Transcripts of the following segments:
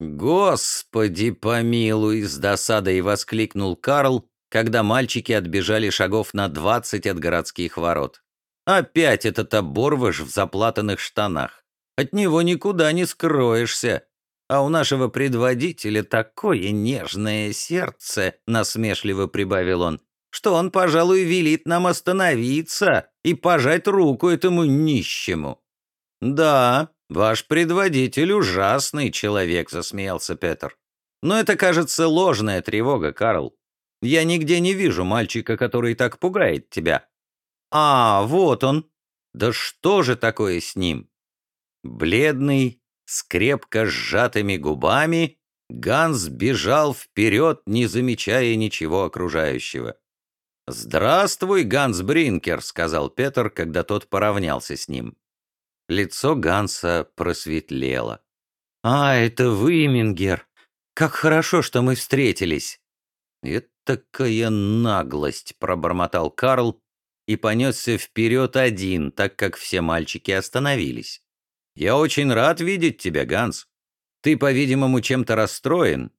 «Господи помилуй!» — с досадой воскликнул Карл, когда мальчики отбежали шагов на двадцать от городских ворот. «Опять этот оборвыш в заплатанных штанах. От него никуда не скроешься. А у нашего предводителя такое нежное сердце», — насмешливо прибавил он, «что он, пожалуй, велит нам остановиться и пожать руку этому нищему». «Да, ваш предводитель ужасный человек», — засмеялся Петр. «Но это, кажется, ложная тревога, Карл. Я нигде не вижу мальчика, который так пугает тебя». «А, вот он. Да что же такое с ним?» Бледный, с крепко сжатыми губами, Ганс бежал вперед, не замечая ничего окружающего. «Здравствуй, Ганс Бринкер», — сказал Петр, когда тот поравнялся с ним. Лицо Ганса просветлело. «А, это вы, Мингер. Как хорошо, что мы встретились!» «Этакая наглость!» — пробормотал Карл и понесся вперед один, так как все мальчики остановились. «Я очень рад видеть тебя, Ганс. Ты, по-видимому, чем-то расстроен.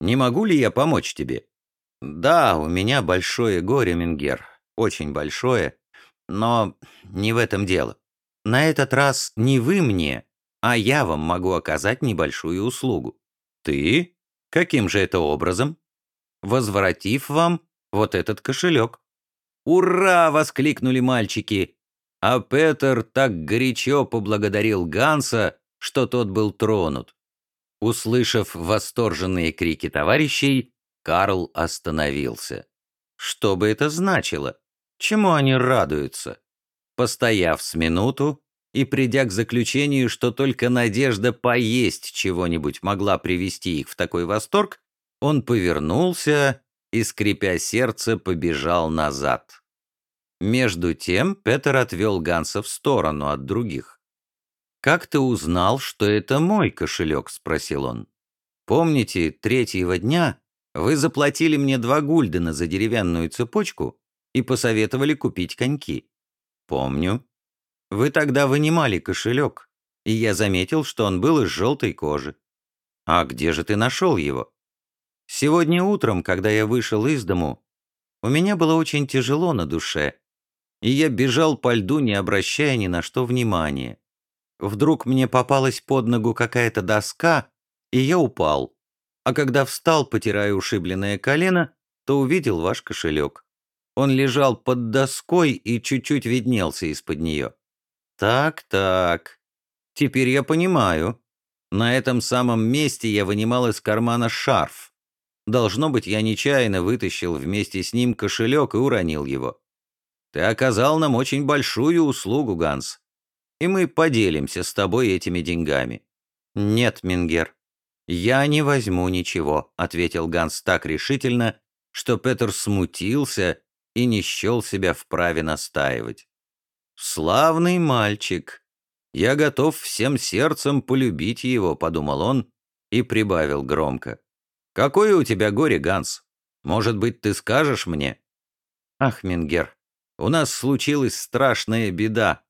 Не могу ли я помочь тебе?» «Да, у меня большое горе, Мингер, очень большое, но не в этом дело. На этот раз не вы мне, а я вам могу оказать небольшую услугу. Ты? Каким же это образом? Возвратив вам вот этот кошелек. «Ура!» — воскликнули мальчики. А Петер так горячо поблагодарил Ганса, что тот был тронут. Услышав восторженные крики товарищей, Карл остановился. Что бы это значило? Чему они радуются? Постояв с минуту и придя к заключению, что только надежда поесть чего-нибудь могла привести их в такой восторг, он повернулся и, скрипя сердце, побежал назад. Между тем Петер отвел Ганса в сторону от других. «Как ты узнал, что это мой кошелек?» — спросил он. «Помните, третьего дня вы заплатили мне два гульдена за деревянную цепочку и посоветовали купить коньки?» «Помню. Вы тогда вынимали кошелек, и я заметил, что он был из желтой кожи. А где же ты нашел его?» «Сегодня утром, когда я вышел из дому, у меня было очень тяжело на душе, и я бежал по льду, не обращая ни на что внимания. Вдруг мне попалась под ногу какая-то доска, и я упал. А когда встал, потирая ушибленное колено, то увидел ваш кошелек. Он лежал под доской и чуть-чуть виднелся из-под нее. Так-так. Теперь я понимаю. На этом самом месте я вынимал из кармана шарф. Должно быть, я нечаянно вытащил вместе с ним кошелек и уронил его. Ты оказал нам очень большую услугу, Ганс. И мы поделимся с тобой этими деньгами. Нет, Мингер, я не возьму ничего, ответил Ганс так решительно, что Петр смутился и не счел себя вправе настаивать. «Славный мальчик! Я готов всем сердцем полюбить его», — подумал он и прибавил громко. «Какое у тебя горе, Ганс? Может быть, ты скажешь мне?» «Ах, Мингер, у нас случилась страшная беда,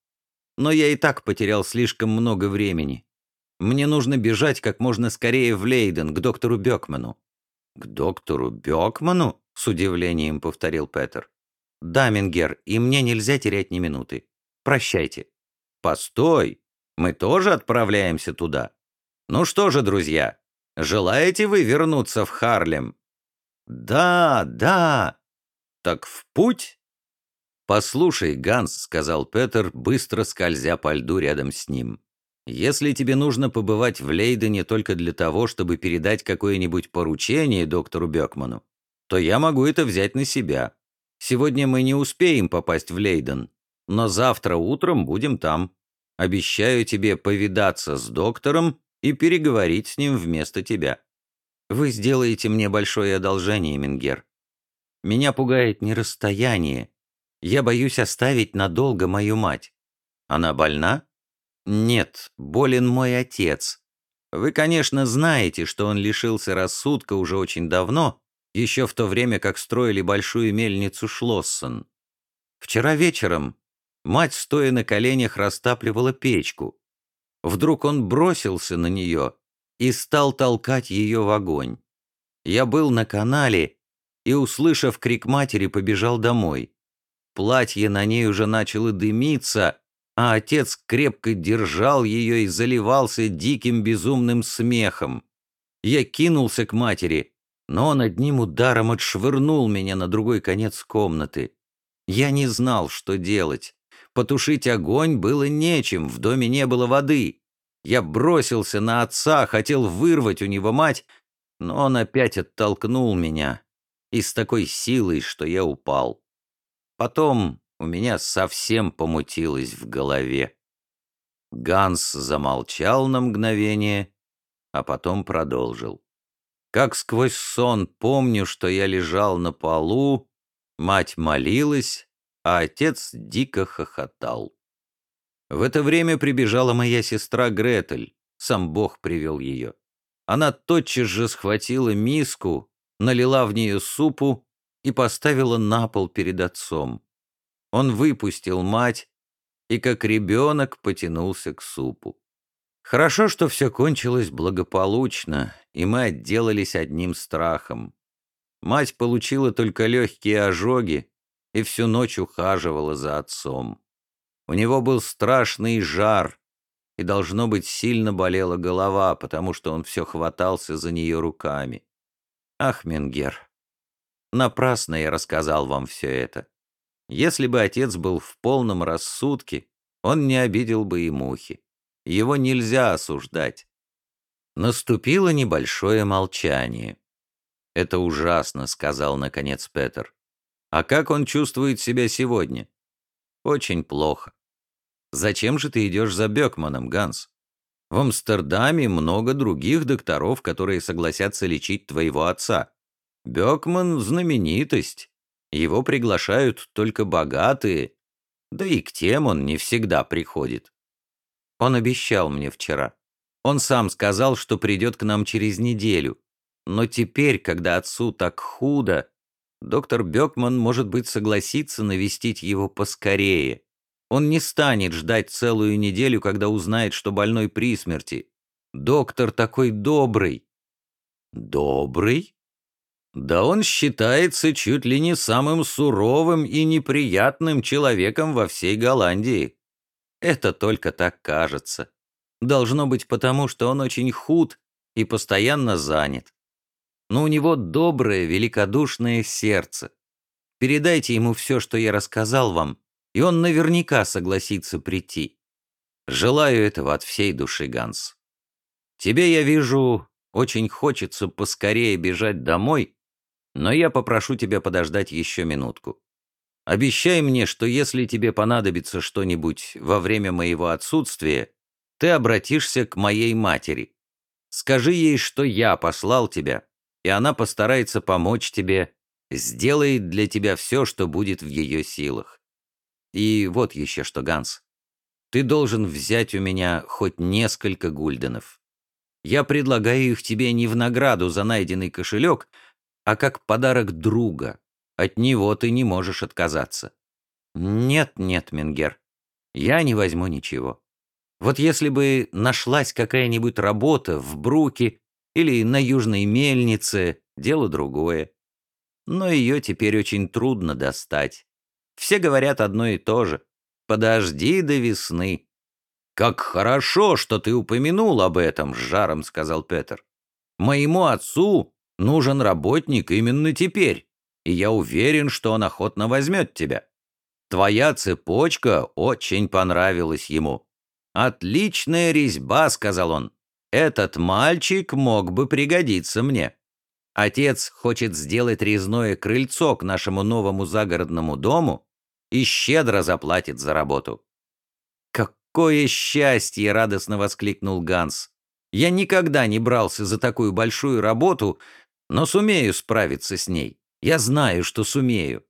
но я и так потерял слишком много времени. Мне нужно бежать как можно скорее в Лейден, к доктору Бекману». «К доктору Бекману?» — с удивлением повторил Петер. «Да, Мингер, и мне нельзя терять ни минуты. Прощайте». «Постой, мы тоже отправляемся туда. Ну что же, друзья, желаете вы вернуться в Харлем?» «Да, да. Так в путь?» «Послушай, Ганс», — сказал Петер, быстро скользя по льду рядом с ним. «Если тебе нужно побывать в Лейдене только для того, чтобы передать какое-нибудь поручение доктору Бекману, то я могу это взять на себя. Сегодня мы не успеем попасть в Лейден, но завтра утром будем там. Обещаю тебе повидаться с доктором и переговорить с ним вместо тебя. Вы сделаете мне большое одолжение, Мингер. Меня пугает не расстояние. Я боюсь оставить надолго мою мать. Она больна? Нет, болен мой отец. Вы, конечно, знаете, что он лишился рассудка уже очень давно, еще в то время, как строили большую мельницу Шлоссен. Вчера вечером мать, стоя на коленях, растапливала печку. Вдруг он бросился на нее и стал толкать ее в огонь. Я был на канале и, услышав крик матери, побежал домой. Платье на ней уже начало дымиться, а отец крепко держал ее и заливался диким безумным смехом. Я кинулся к матери, но он одним ударом отшвырнул меня на другой конец комнаты. Я не знал, что делать. Потушить огонь было нечем, в доме не было воды. Я бросился на отца, хотел вырвать у него мать, но он опять оттолкнул меня и с такой силой, что я упал. Потом у меня совсем помутилось в голове. Ганс замолчал на мгновение, а потом продолжил. Как сквозь сон помню, что я лежал на полу, мать молилась, а отец дико хохотал. В это время прибежала моя сестра Гретель, сам Бог привел ее. Она тотчас же схватила миску, налила в нее супу и поставила на пол перед отцом. Он выпустил мать и, как ребенок, потянулся к супу. Хорошо, что все кончилось благополучно, и мы отделались одним страхом. Мать получила только легкие ожоги и всю ночь ухаживала за отцом. У него был страшный жар, и, должно быть, сильно болела голова, потому что он все хватался за нее руками. Ах, Менгер, напрасно я рассказал вам все это. Если бы отец был в полном рассудке, он не обидел бы и мухи. Его нельзя осуждать. Наступило небольшое молчание. «Это ужасно», — сказал наконец Петер. «А как он чувствует себя сегодня?» «Очень плохо». «Зачем же ты идешь за Бекманом, Ганс? В Амстердаме много других докторов, которые согласятся лечить твоего отца. Бекман — знаменитость. Его приглашают только богатые, да и к тем он не всегда приходит. Он обещал мне вчера. Он сам сказал, что придет к нам через неделю. Но теперь, когда отцу так худо, доктор Бекман, может быть, согласится навестить его поскорее. Он не станет ждать целую неделю, когда узнает, что больной при смерти. Доктор такой добрый. Добрый? Да он считается чуть ли не самым суровым и неприятным человеком во всей Голландии. Это только так кажется. Должно быть потому, что он очень худ и постоянно занят. Но у него доброе, великодушное сердце. Передайте ему все, что я рассказал вам, и он наверняка согласится прийти. Желаю этого от всей души, Ганс. Тебе, я вижу, очень хочется поскорее бежать домой но я попрошу тебя подождать еще минутку. Обещай мне, что если тебе понадобится что-нибудь во время моего отсутствия, ты обратишься к моей матери. Скажи ей, что я послал тебя, и она постарается помочь тебе, сделает для тебя все, что будет в ее силах. И вот еще что, Ганс. Ты должен взять у меня хоть несколько гульденов. Я предлагаю их тебе не в награду за найденный кошелек, а как подарок друга. От него ты не можешь отказаться. Нет, нет, Менгер, я не возьму ничего. Вот если бы нашлась какая-нибудь работа в Бруке или на Южной мельнице, дело другое. Но ее теперь очень трудно достать. Все говорят одно и то же. Подожди до весны. «Как хорошо, что ты упомянул об этом», — с жаром сказал Петер. «Моему отцу Нужен работник именно теперь, и я уверен, что он охотно возьмет тебя. Твоя цепочка очень понравилась ему. «Отличная резьба», — сказал он. «Этот мальчик мог бы пригодиться мне». Отец хочет сделать резное крыльцо к нашему новому загородному дому и щедро заплатит за работу. «Какое счастье!» — радостно воскликнул Ганс. «Я никогда не брался за такую большую работу, но сумею справиться с ней. Я знаю, что сумею.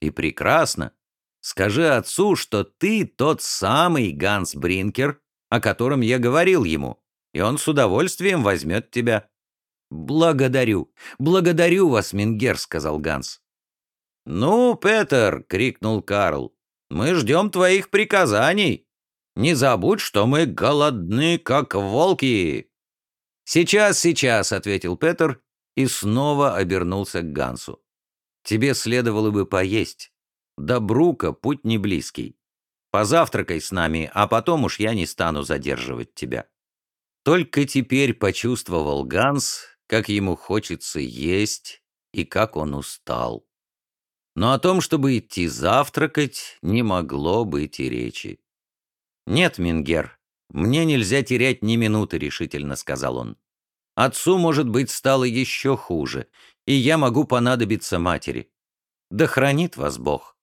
И прекрасно. Скажи отцу, что ты тот самый Ганс Бринкер, о котором я говорил ему, и он с удовольствием возьмет тебя». «Благодарю, благодарю вас, Мингер», — сказал Ганс. «Ну, Петер!» — крикнул Карл. «Мы ждем твоих приказаний. Не забудь, что мы голодны, как волки!» «Сейчас, сейчас», — ответил Петер и снова обернулся к Гансу. «Тебе следовало бы поесть. До Брука путь не близкий. Позавтракай с нами, а потом уж я не стану задерживать тебя». Только теперь почувствовал Ганс, как ему хочется есть и как он устал. Но о том, чтобы идти завтракать, не могло быть и речи. «Нет, Мингер, мне нельзя терять ни минуты», — решительно сказал он. «Отцу, может быть, стало еще хуже, и я могу понадобиться матери. Да хранит вас Бог».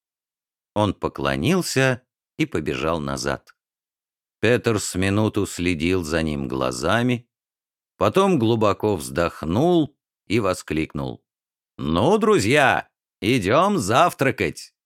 Он поклонился и побежал назад. Петер с минуту следил за ним глазами, потом глубоко вздохнул и воскликнул. «Ну, друзья, идем завтракать!»